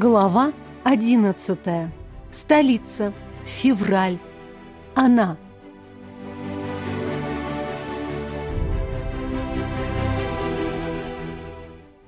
Глава одиннадцатая. Столица. Февраль. Она.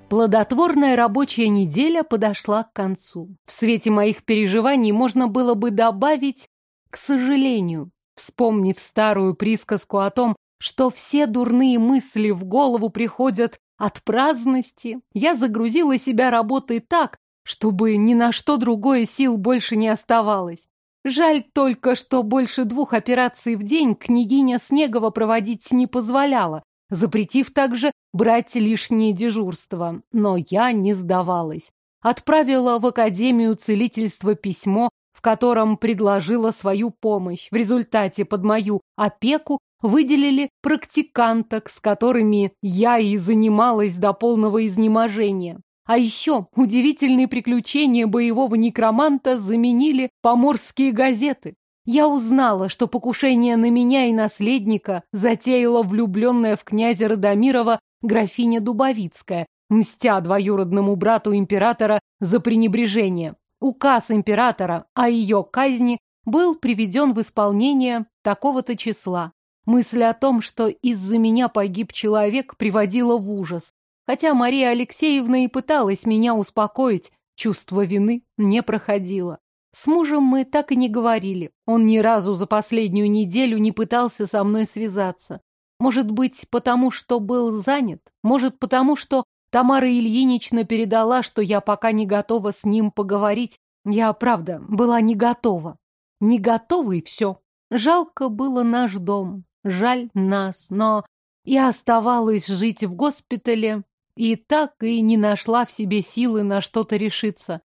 Плодотворная рабочая неделя подошла к концу. В свете моих переживаний можно было бы добавить «к сожалению», вспомнив старую присказку о том, что все дурные мысли в голову приходят от праздности, я загрузила себя работой так, чтобы ни на что другое сил больше не оставалось. Жаль только, что больше двух операций в день княгиня Снегова проводить не позволяла, запретив также брать лишнее дежурство. Но я не сдавалась. Отправила в Академию целительства письмо, в котором предложила свою помощь. В результате под мою опеку выделили практиканток, с которыми я и занималась до полного изнеможения. А еще удивительные приключения боевого некроманта заменили поморские газеты. Я узнала, что покушение на меня и наследника затеяла влюбленная в князя Радомирова графиня Дубовицкая, мстя двоюродному брату императора за пренебрежение. Указ императора о ее казни был приведен в исполнение такого-то числа. Мысль о том, что из-за меня погиб человек, приводила в ужас. Хотя Мария Алексеевна и пыталась меня успокоить, чувство вины не проходило. С мужем мы так и не говорили. Он ни разу за последнюю неделю не пытался со мной связаться. Может быть, потому что был занят? Может, потому что Тамара Ильинична передала, что я пока не готова с ним поговорить? Я, правда, была не готова. Не готова и все. Жалко было наш дом, жаль нас, но я оставалась жить в госпитале и так и не нашла в себе силы на что-то решиться.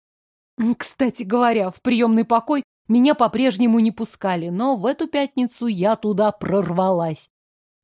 Кстати говоря, в приемный покой меня по-прежнему не пускали, но в эту пятницу я туда прорвалась.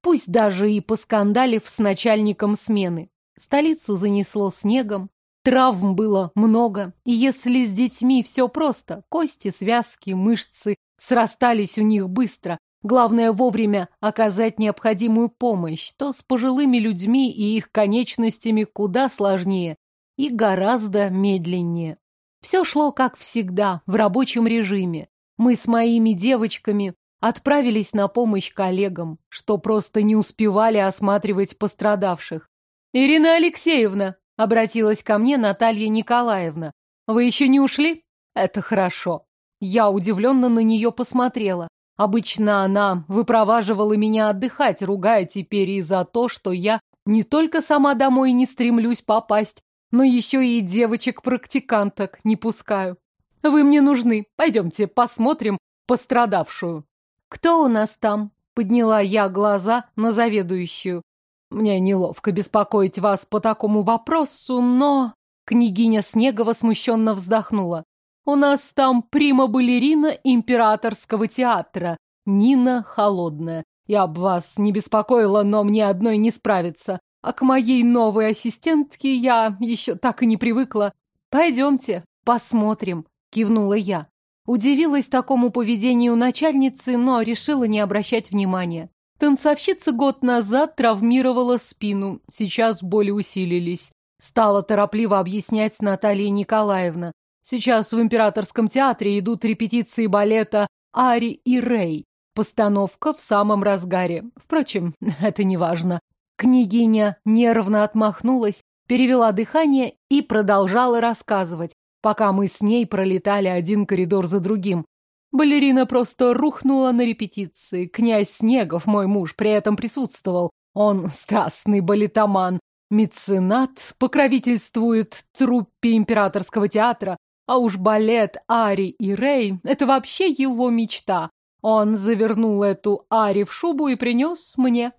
Пусть даже и поскандалив с начальником смены. Столицу занесло снегом, травм было много, и если с детьми все просто, кости, связки, мышцы срастались у них быстро, главное вовремя оказать необходимую помощь, то с пожилыми людьми и их конечностями куда сложнее и гораздо медленнее. Все шло, как всегда, в рабочем режиме. Мы с моими девочками отправились на помощь коллегам, что просто не успевали осматривать пострадавших. «Ирина Алексеевна!» — обратилась ко мне Наталья Николаевна. «Вы еще не ушли? Это хорошо». Я удивленно на нее посмотрела. Обычно она выпроваживала меня отдыхать, ругая теперь и за то, что я не только сама домой не стремлюсь попасть, но еще и девочек-практиканток не пускаю. Вы мне нужны. Пойдемте посмотрим пострадавшую. Кто у нас там? Подняла я глаза на заведующую. Мне неловко беспокоить вас по такому вопросу, но... Княгиня Снегова смущенно вздохнула. У нас там прима-балерина императорского театра, Нина Холодная. Я б вас не беспокоила, но мне одной не справиться. А к моей новой ассистентке я еще так и не привыкла. Пойдемте, посмотрим, кивнула я. Удивилась такому поведению начальницы, но решила не обращать внимания. Танцовщица год назад травмировала спину, сейчас боли усилились. Стала торопливо объяснять Наталья Николаевна. Сейчас в Императорском театре идут репетиции балета «Ари и Рей». Постановка в самом разгаре. Впрочем, это не важно. Княгиня нервно отмахнулась, перевела дыхание и продолжала рассказывать, пока мы с ней пролетали один коридор за другим. Балерина просто рухнула на репетиции. Князь Снегов, мой муж, при этом присутствовал. Он страстный балетоман. Меценат покровительствует труппе императорского театра, а уж балет Ари и Рей — это вообще его мечта. Он завернул эту Ари в шубу и принес мне.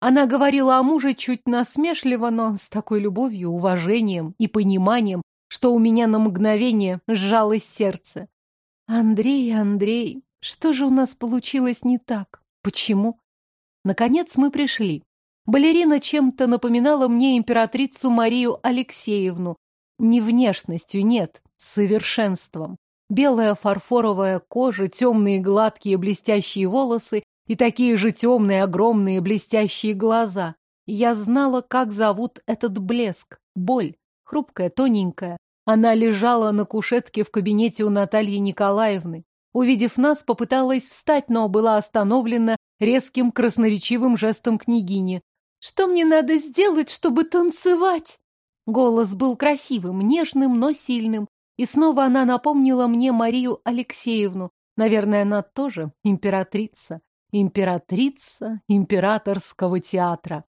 Она говорила о муже чуть насмешливо, но с такой любовью, уважением и пониманием, что у меня на мгновение сжалось сердце. Андрей, Андрей, что же у нас получилось не так? Почему? Наконец мы пришли. Балерина чем-то напоминала мне императрицу Марию Алексеевну. Не внешностью, нет, совершенством. Белая фарфоровая кожа, темные гладкие блестящие волосы и такие же темные огромные блестящие глаза. Я знала, как зовут этот блеск. Боль. Хрупкая, тоненькая. Она лежала на кушетке в кабинете у Натальи Николаевны. Увидев нас, попыталась встать, но была остановлена резким красноречивым жестом княгини. «Что мне надо сделать, чтобы танцевать?» Голос был красивым, нежным, но сильным. И снова она напомнила мне Марию Алексеевну. Наверное, она тоже императрица. Императрица императорского театра.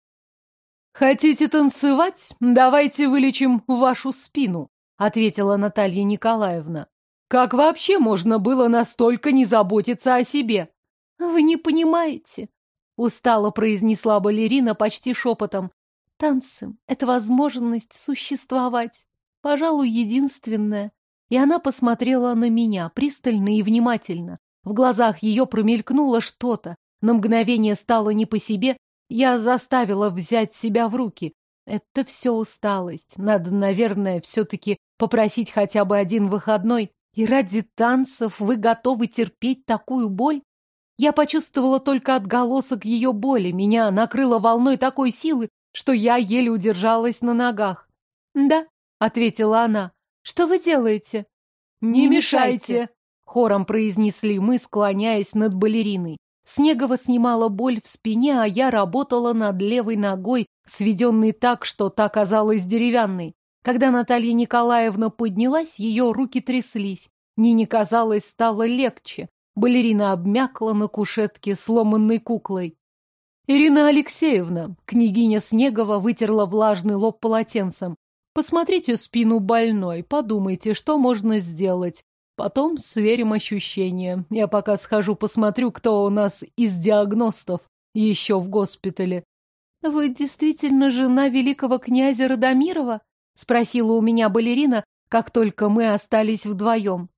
«Хотите танцевать? Давайте вылечим вашу спину», — ответила Наталья Николаевна. «Как вообще можно было настолько не заботиться о себе?» «Вы не понимаете», — устало произнесла балерина почти шепотом. «Танцы — это возможность существовать. Пожалуй, единственное». И она посмотрела на меня пристально и внимательно. В глазах ее промелькнуло что-то. На мгновение стало не по себе, я заставила взять себя в руки. Это все усталость. Надо, наверное, все-таки попросить хотя бы один выходной. И ради танцев вы готовы терпеть такую боль? Я почувствовала только отголосок ее боли. Меня накрыло волной такой силы, что я еле удержалась на ногах. «Да», — ответила она. «Что вы делаете?» «Не, Не мешайте!», мешайте. Хором произнесли мы, склоняясь над балериной. Снегова снимала боль в спине, а я работала над левой ногой, сведенной так, что та казалась деревянной. Когда Наталья Николаевна поднялась, ее руки тряслись. Нине, казалось, стало легче. Балерина обмякла на кушетке сломанной куклой. «Ирина Алексеевна!» — княгиня Снегова вытерла влажный лоб полотенцем. «Посмотрите спину больной, подумайте, что можно сделать. Потом сверим ощущения. Я пока схожу посмотрю, кто у нас из диагностов еще в госпитале. Вы действительно жена великого князя Радомирова? Спросила у меня балерина, как только мы остались вдвоем.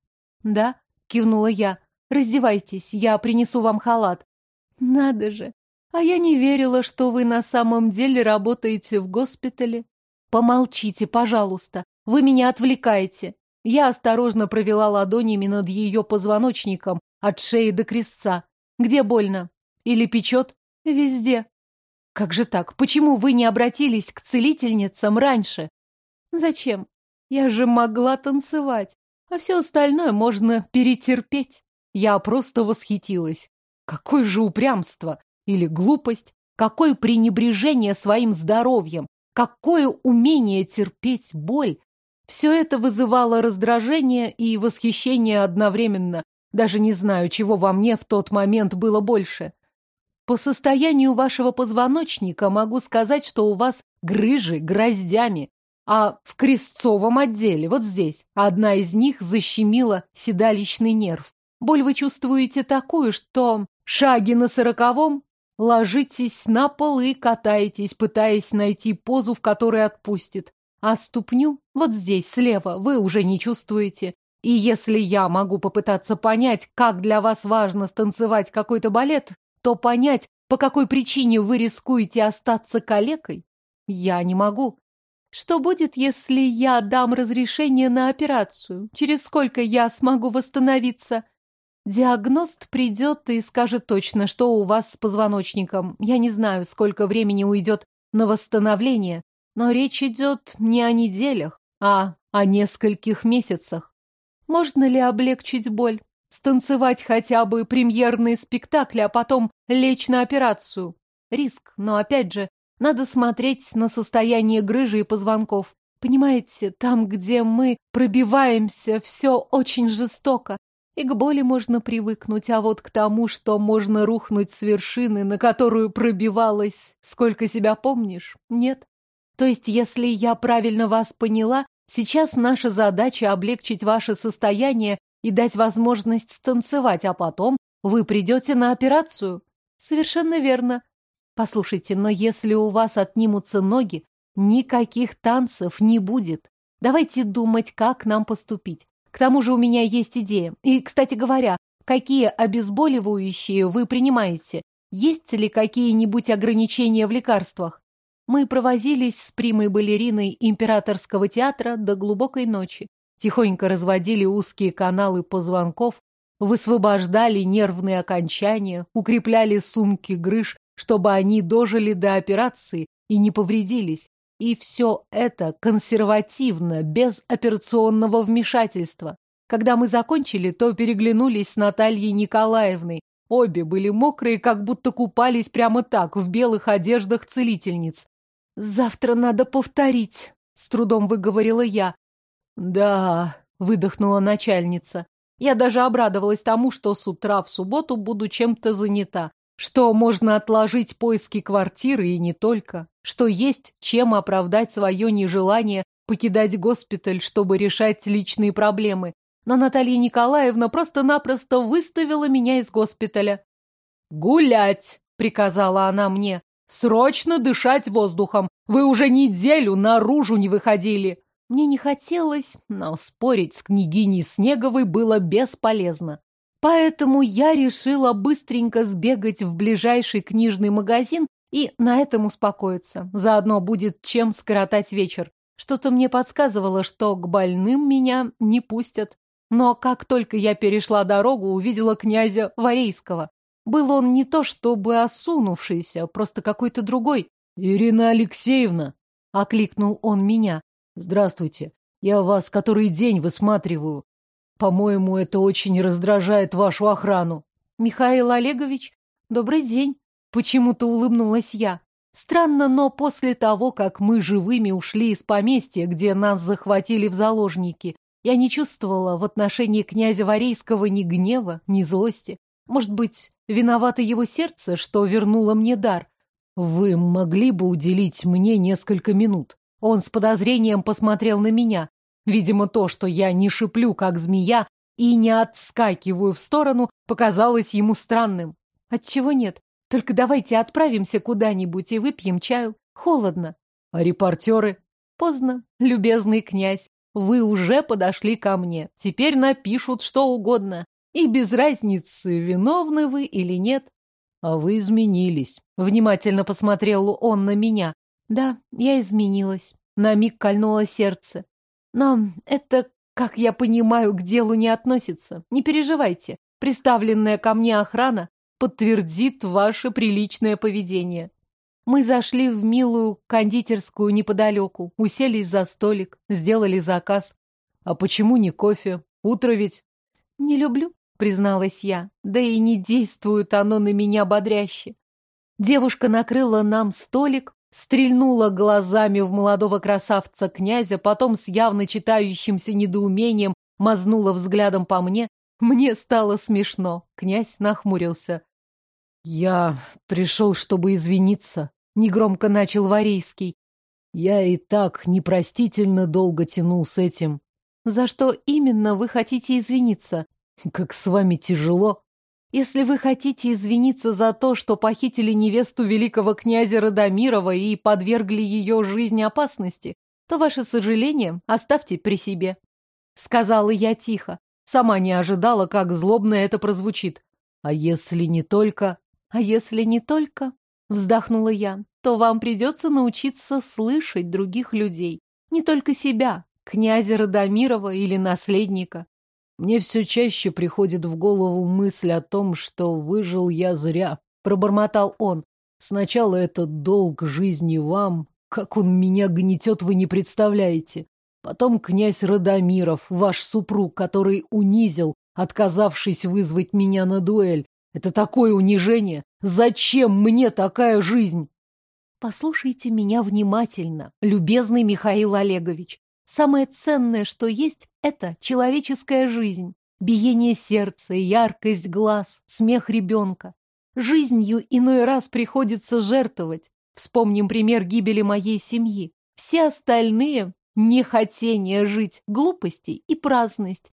Да, кивнула я. Раздевайтесь, я принесу вам халат. Надо же. А я не верила, что вы на самом деле работаете в госпитале. Помолчите, пожалуйста. Вы меня отвлекаете. Я осторожно провела ладонями над ее позвоночником, от шеи до крестца. Где больно? Или печет? Везде. Как же так? Почему вы не обратились к целительницам раньше? Зачем? Я же могла танцевать, а все остальное можно перетерпеть. Я просто восхитилась. Какое же упрямство! Или глупость! Какое пренебрежение своим здоровьем! Какое умение терпеть боль! Все это вызывало раздражение и восхищение одновременно. Даже не знаю, чего во мне в тот момент было больше. По состоянию вашего позвоночника могу сказать, что у вас грыжи гроздями, а в крестцовом отделе, вот здесь, одна из них защемила седалищный нерв. Боль вы чувствуете такую, что шаги на сороковом ложитесь на пол и катаетесь, пытаясь найти позу, в которой отпустит. А ступню вот здесь, слева, вы уже не чувствуете. И если я могу попытаться понять, как для вас важно станцевать какой-то балет, то понять, по какой причине вы рискуете остаться калекой, я не могу. Что будет, если я дам разрешение на операцию? Через сколько я смогу восстановиться? Диагност придет и скажет точно, что у вас с позвоночником. Я не знаю, сколько времени уйдет на восстановление, но речь идет не о неделях, а о нескольких месяцах. Можно ли облегчить боль? Станцевать хотя бы премьерные спектакли, а потом лечь на операцию? Риск, но опять же, надо смотреть на состояние грыжи и позвонков. Понимаете, там, где мы пробиваемся, все очень жестоко. И к боли можно привыкнуть, а вот к тому, что можно рухнуть с вершины, на которую пробивалась, сколько себя помнишь, нет. То есть, если я правильно вас поняла, сейчас наша задача облегчить ваше состояние и дать возможность станцевать, а потом вы придете на операцию. Совершенно верно. Послушайте, но если у вас отнимутся ноги, никаких танцев не будет. Давайте думать, как нам поступить. К тому же у меня есть идея. И, кстати говоря, какие обезболивающие вы принимаете? Есть ли какие-нибудь ограничения в лекарствах? Мы провозились с примой балериной императорского театра до глубокой ночи. Тихонько разводили узкие каналы позвонков, высвобождали нервные окончания, укрепляли сумки грыж, чтобы они дожили до операции и не повредились. И все это консервативно, без операционного вмешательства. Когда мы закончили, то переглянулись с Натальей Николаевной. Обе были мокрые, как будто купались прямо так, в белых одеждах целительниц. «Завтра надо повторить», — с трудом выговорила я. «Да», — выдохнула начальница. Я даже обрадовалась тому, что с утра в субботу буду чем-то занята что можно отложить поиски квартиры и не только, что есть чем оправдать свое нежелание покидать госпиталь, чтобы решать личные проблемы. Но Наталья Николаевна просто-напросто выставила меня из госпиталя. «Гулять!» — приказала она мне. «Срочно дышать воздухом! Вы уже неделю наружу не выходили!» Мне не хотелось, но спорить с княгиней Снеговой было бесполезно. Поэтому я решила быстренько сбегать в ближайший книжный магазин и на этом успокоиться. Заодно будет чем скоротать вечер. Что-то мне подсказывало, что к больным меня не пустят. Но как только я перешла дорогу, увидела князя Варейского. Был он не то чтобы осунувшийся, просто какой-то другой. «Ирина Алексеевна!» — окликнул он меня. «Здравствуйте. Я вас который день высматриваю. По-моему, это очень раздражает вашу охрану. Михаил Олегович, добрый день. Почему-то улыбнулась я. Странно, но после того, как мы живыми ушли из поместья, где нас захватили в заложники, я не чувствовала в отношении князя Варейского ни гнева, ни злости. Может быть, виновато его сердце, что вернуло мне дар. Вы могли бы уделить мне несколько минут. Он с подозрением посмотрел на меня. Видимо, то, что я не шиплю, как змея, и не отскакиваю в сторону, показалось ему странным. Отчего нет? Только давайте отправимся куда-нибудь и выпьем чаю. Холодно. А репортеры? Поздно, любезный князь. Вы уже подошли ко мне. Теперь напишут что угодно. И без разницы, виновны вы или нет. А вы изменились. Внимательно посмотрел он на меня. Да, я изменилась. На миг кольнуло сердце. Но это, как я понимаю, к делу не относится. Не переживайте. Приставленная ко мне охрана подтвердит ваше приличное поведение. Мы зашли в милую кондитерскую неподалеку, уселись за столик, сделали заказ. А почему не кофе? Утро ведь. Не люблю, призналась я. Да и не действует оно на меня бодряще. Девушка накрыла нам столик, стрельнула глазами в молодого красавца князя, потом с явно читающимся недоумением мазнула взглядом по мне. Мне стало смешно. Князь нахмурился. «Я пришел, чтобы извиниться», — негромко начал Варийский. «Я и так непростительно долго тянул с этим». «За что именно вы хотите извиниться?» «Как с вами тяжело», если вы хотите извиниться за то, что похитили невесту великого князя Радомирова и подвергли ее жизни опасности, то ваше сожаление оставьте при себе. Сказала я тихо. Сама не ожидала, как злобно это прозвучит. А если не только... А если не только... Вздохнула я, то вам придется научиться слышать других людей. Не только себя, князя Радомирова или наследника. Мне все чаще приходит в голову мысль о том, что выжил я зря. Пробормотал он. Сначала этот долг жизни вам, как он меня гнетет, вы не представляете. Потом князь Радомиров, ваш супруг, который унизил, отказавшись вызвать меня на дуэль. Это такое унижение! Зачем мне такая жизнь? Послушайте меня внимательно, любезный Михаил Олегович. Самое ценное, что есть, это человеческая жизнь. Биение сердца, яркость глаз, смех ребенка. Жизнью иной раз приходится жертвовать. Вспомним пример гибели моей семьи. Все остальные – нехотение жить, глупости и праздность.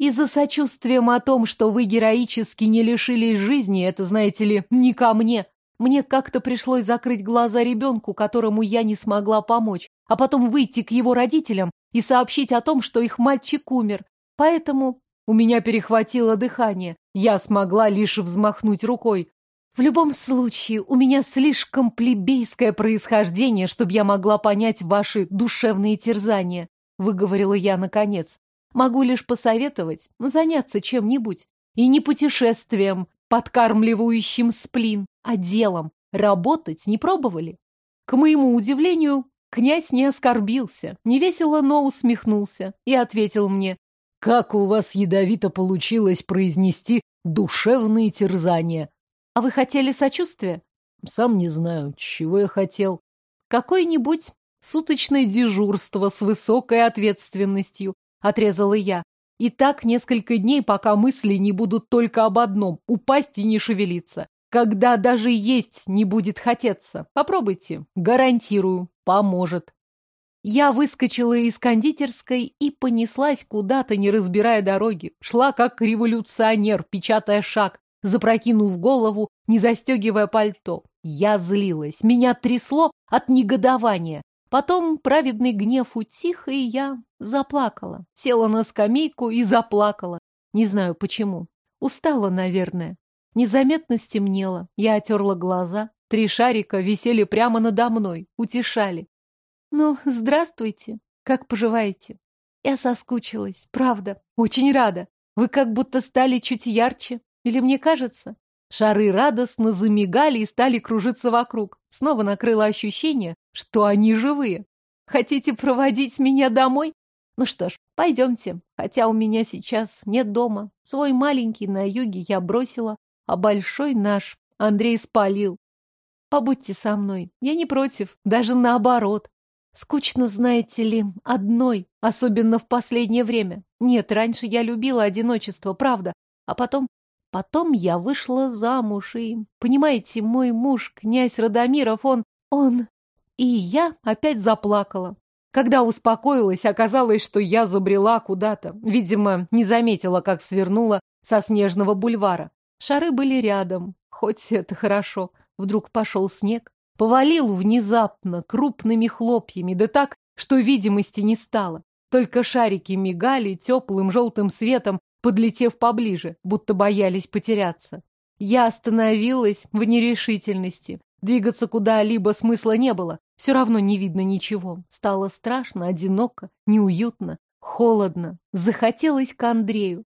И за сочувствием о том, что вы героически не лишились жизни, это, знаете ли, не ко мне. Мне как-то пришлось закрыть глаза ребенку, которому я не смогла помочь, а потом выйти к его родителям и сообщить о том, что их мальчик умер. Поэтому у меня перехватило дыхание. Я смогла лишь взмахнуть рукой. В любом случае, у меня слишком плебейское происхождение, чтобы я могла понять ваши душевные терзания, выговорила я наконец. Могу лишь посоветовать заняться чем-нибудь. И не путешествием, подкармливающим сплин, а делом. Работать не пробовали? К моему удивлению, Князь не оскорбился, невесело, но усмехнулся и ответил мне. «Как у вас ядовито получилось произнести душевные терзания?» «А вы хотели сочувствия?» «Сам не знаю, чего я хотел». «Какое-нибудь суточное дежурство с высокой ответственностью», — отрезала я. И так несколько дней, пока мысли не будут только об одном — упасть и не шевелиться. Когда даже есть не будет хотеться. Попробуйте. Гарантирую, поможет. Я выскочила из кондитерской и понеслась куда-то, не разбирая дороги. Шла как революционер, печатая шаг, запрокинув голову, не застегивая пальто. Я злилась, меня трясло от негодования. Потом праведный гнев утих, и я заплакала. Села на скамейку и заплакала. Не знаю почему. Устала, наверное. Незаметно стемнело. Я отерла глаза. Три шарика висели прямо надо мной, утешали. «Ну, здравствуйте. Как поживаете?» Я соскучилась, правда. Очень рада. Вы как будто стали чуть ярче. Или мне кажется? Шары радостно замигали и стали кружиться вокруг. Снова накрыло ощущение, что они живые. Хотите проводить меня домой? Ну что ж, пойдемте. Хотя у меня сейчас нет дома. Свой маленький на юге я бросила, а большой наш Андрей спалил. Побудьте со мной. Я не против, даже наоборот. Скучно, знаете ли, одной, особенно в последнее время. Нет, раньше я любила одиночество, правда. А потом Потом я вышла замуж, и, понимаете, мой муж, князь Радомиров, он... он... И я опять заплакала. Когда успокоилась, оказалось, что я забрела куда-то. Видимо, не заметила, как свернула со снежного бульвара. Шары были рядом, хоть это хорошо. Вдруг пошел снег. Повалил внезапно, крупными хлопьями, да так, что видимости не стало. Только шарики мигали теплым желтым светом, подлетев поближе, будто боялись потеряться. Я остановилась в нерешительности. Двигаться куда-либо смысла не было. Все равно не видно ничего. Стало страшно, одиноко, неуютно, холодно. Захотелось к Андрею.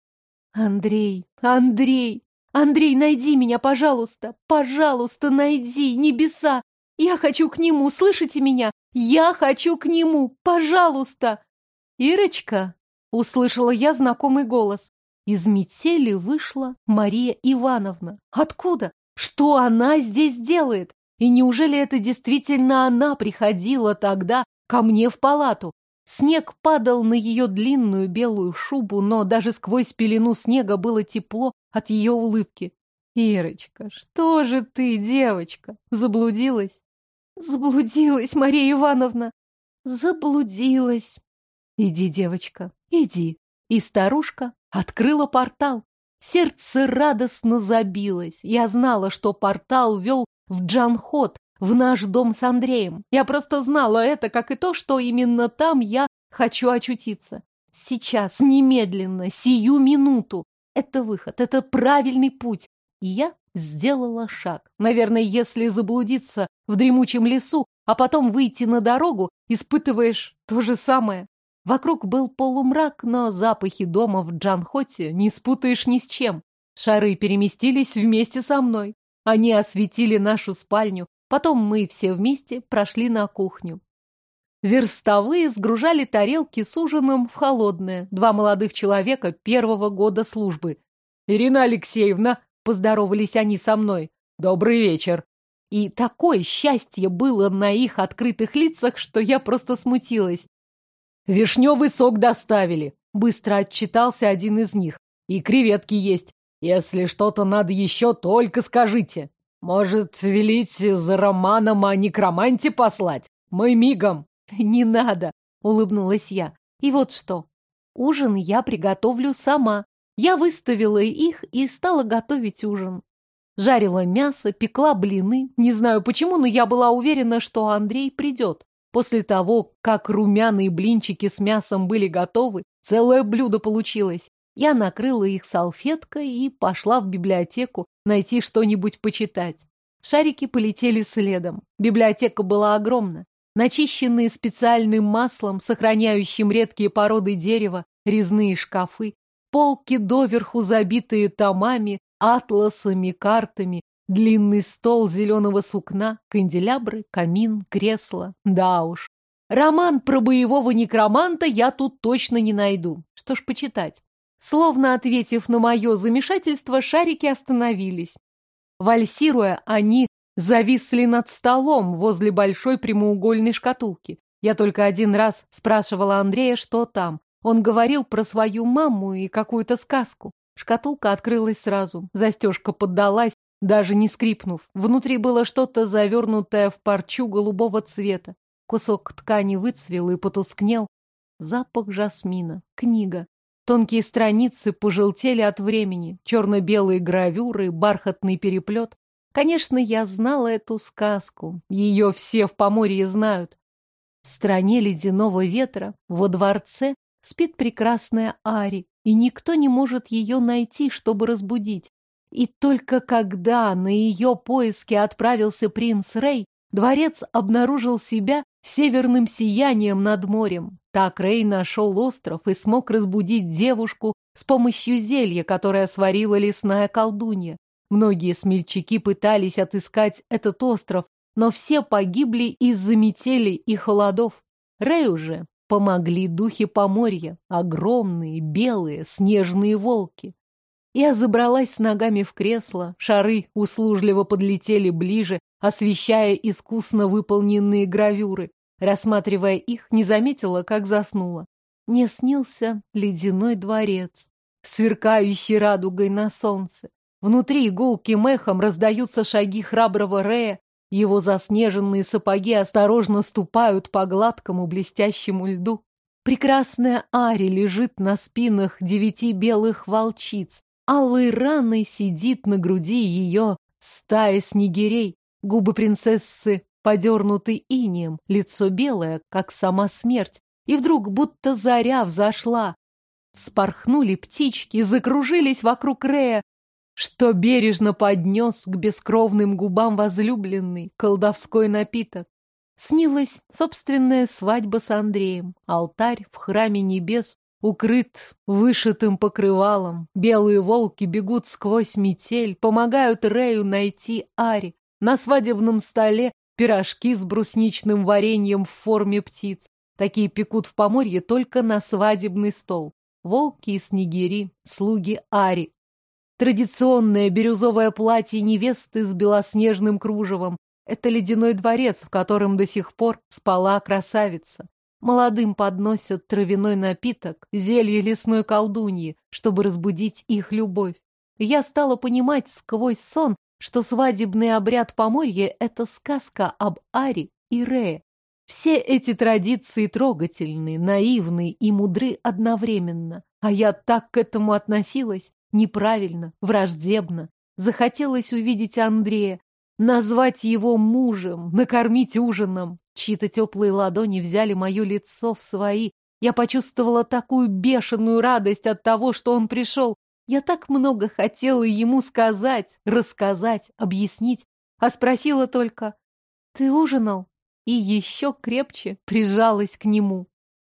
Андрей, Андрей, Андрей, найди меня, пожалуйста. Пожалуйста, найди, небеса. Я хочу к нему, слышите меня? Я хочу к нему, пожалуйста. Ирочка, услышала я знакомый голос. Из метели вышла Мария Ивановна. Откуда? Что она здесь делает? И неужели это действительно она приходила тогда ко мне в палату? Снег падал на ее длинную белую шубу, но даже сквозь пелену снега было тепло от ее улыбки. «Ирочка, что же ты, девочка, заблудилась?» «Заблудилась, Мария Ивановна, заблудилась». «Иди, девочка, иди». И старушка Открыла портал. Сердце радостно забилось. Я знала, что портал вел в Джанхот, в наш дом с Андреем. Я просто знала это, как и то, что именно там я хочу очутиться. Сейчас, немедленно, сию минуту. Это выход, это правильный путь. И я сделала шаг. Наверное, если заблудиться в дремучем лесу, а потом выйти на дорогу, испытываешь то же самое. Вокруг был полумрак, но запахи дома в Джанхоте не спутаешь ни с чем. Шары переместились вместе со мной. Они осветили нашу спальню. Потом мы все вместе прошли на кухню. Верстовые сгружали тарелки с ужином в холодное. Два молодых человека первого года службы. «Ирина Алексеевна!» — поздоровались они со мной. «Добрый вечер!» И такое счастье было на их открытых лицах, что я просто смутилась. «Вишневый сок доставили», — быстро отчитался один из них. «И креветки есть. Если что-то надо еще, только скажите. Может, велите за Романом о некроманте послать? Мы мигом». «Не надо», — улыбнулась я. «И вот что. Ужин я приготовлю сама. Я выставила их и стала готовить ужин. Жарила мясо, пекла блины. Не знаю почему, но я была уверена, что Андрей придет. После того, как румяные блинчики с мясом были готовы, целое блюдо получилось. Я накрыла их салфеткой и пошла в библиотеку найти что-нибудь почитать. Шарики полетели следом. Библиотека была огромна. Начищенные специальным маслом, сохраняющим редкие породы дерева, резные шкафы, полки доверху забитые томами, атласами, картами, Длинный стол зеленого сукна, канделябры, камин, кресло. Да уж, Роман про боевого некроманта я тут точно не найду. Что ж почитать? Словно ответив на мое замешательство, шарики остановились. Вальсируя, они зависли над столом возле большой прямоугольной шкатулки. Я только один раз спрашивала Андрея, что там. Он говорил про свою маму и какую-то сказку. Шкатулка открылась сразу. Застежка поддалась, даже не скрипнув. Внутри было что-то завернутое в парчу голубого цвета. Кусок ткани выцвел и потускнел. Запах жасмина. Книга. Тонкие страницы пожелтели от времени. Черно-белые гравюры, бархатный переплет. Конечно, я знала эту сказку. Ее все в Поморье знают. В стране ледяного ветра, во дворце, спит прекрасная Ари, и никто не может ее найти, чтобы разбудить. И только когда на ее поиски отправился принц Рей, дворец обнаружил себя северным сиянием над морем. Так Рей нашел остров и смог разбудить девушку с помощью зелья, которое сварила лесная колдунья. Многие смельчаки пытались отыскать этот остров, но все погибли из-за метели и холодов. Рэю же помогли духи Поморья, огромные, белые, снежные волки. Я забралась с ногами в кресло, шары услужливо подлетели ближе, освещая искусно выполненные гравюры. Рассматривая их, не заметила, как заснула. Мне снился ледяной дворец, сверкающий радугой на солнце. Внутри гулким эхом раздаются шаги храброго Рея, его заснеженные сапоги осторожно ступают по гладкому блестящему льду. Прекрасная Ари лежит на спинах девяти белых волчиц. Алой раной сидит на груди ее стая снегирей. Губы принцессы подернуты инеем, лицо белое, как сама смерть. И вдруг будто заря взошла. Вспорхнули птички, закружились вокруг Рея, что бережно поднес к бескровным губам возлюбленный колдовской напиток. Снилась собственная свадьба с Андреем, алтарь в храме небес укрыт вышитым покрывалом. Белые волки бегут сквозь метель, помогают Рею найти Ари. На свадебном столе пирожки с брусничным вареньем в форме птиц. Такие пекут в Поморье только на свадебный стол. Волки и снегири, слуги Ари, Традиционное бирюзовое платье невесты с белоснежным кружевом. Это ледяной дворец, в котором до сих пор спала красавица. Молодым подносят травяной напиток, зелье лесной колдуньи, чтобы разбудить их любовь. Я стала понимать сквозь сон, что свадебный обряд Поморья — это сказка об Аре и Рее. Все эти традиции трогательны, наивны и мудры одновременно. А я так к этому относилась. Неправильно, враждебно. Захотелось увидеть Андрея, назвать его мужем, накормить ужином. Чьи-то теплые ладони взяли мое лицо в свои. Я почувствовала такую бешеную радость от того, что он пришел. Я так много хотела ему сказать, рассказать, объяснить, а спросила только «Ты ужинал?» и еще крепче прижалась к нему.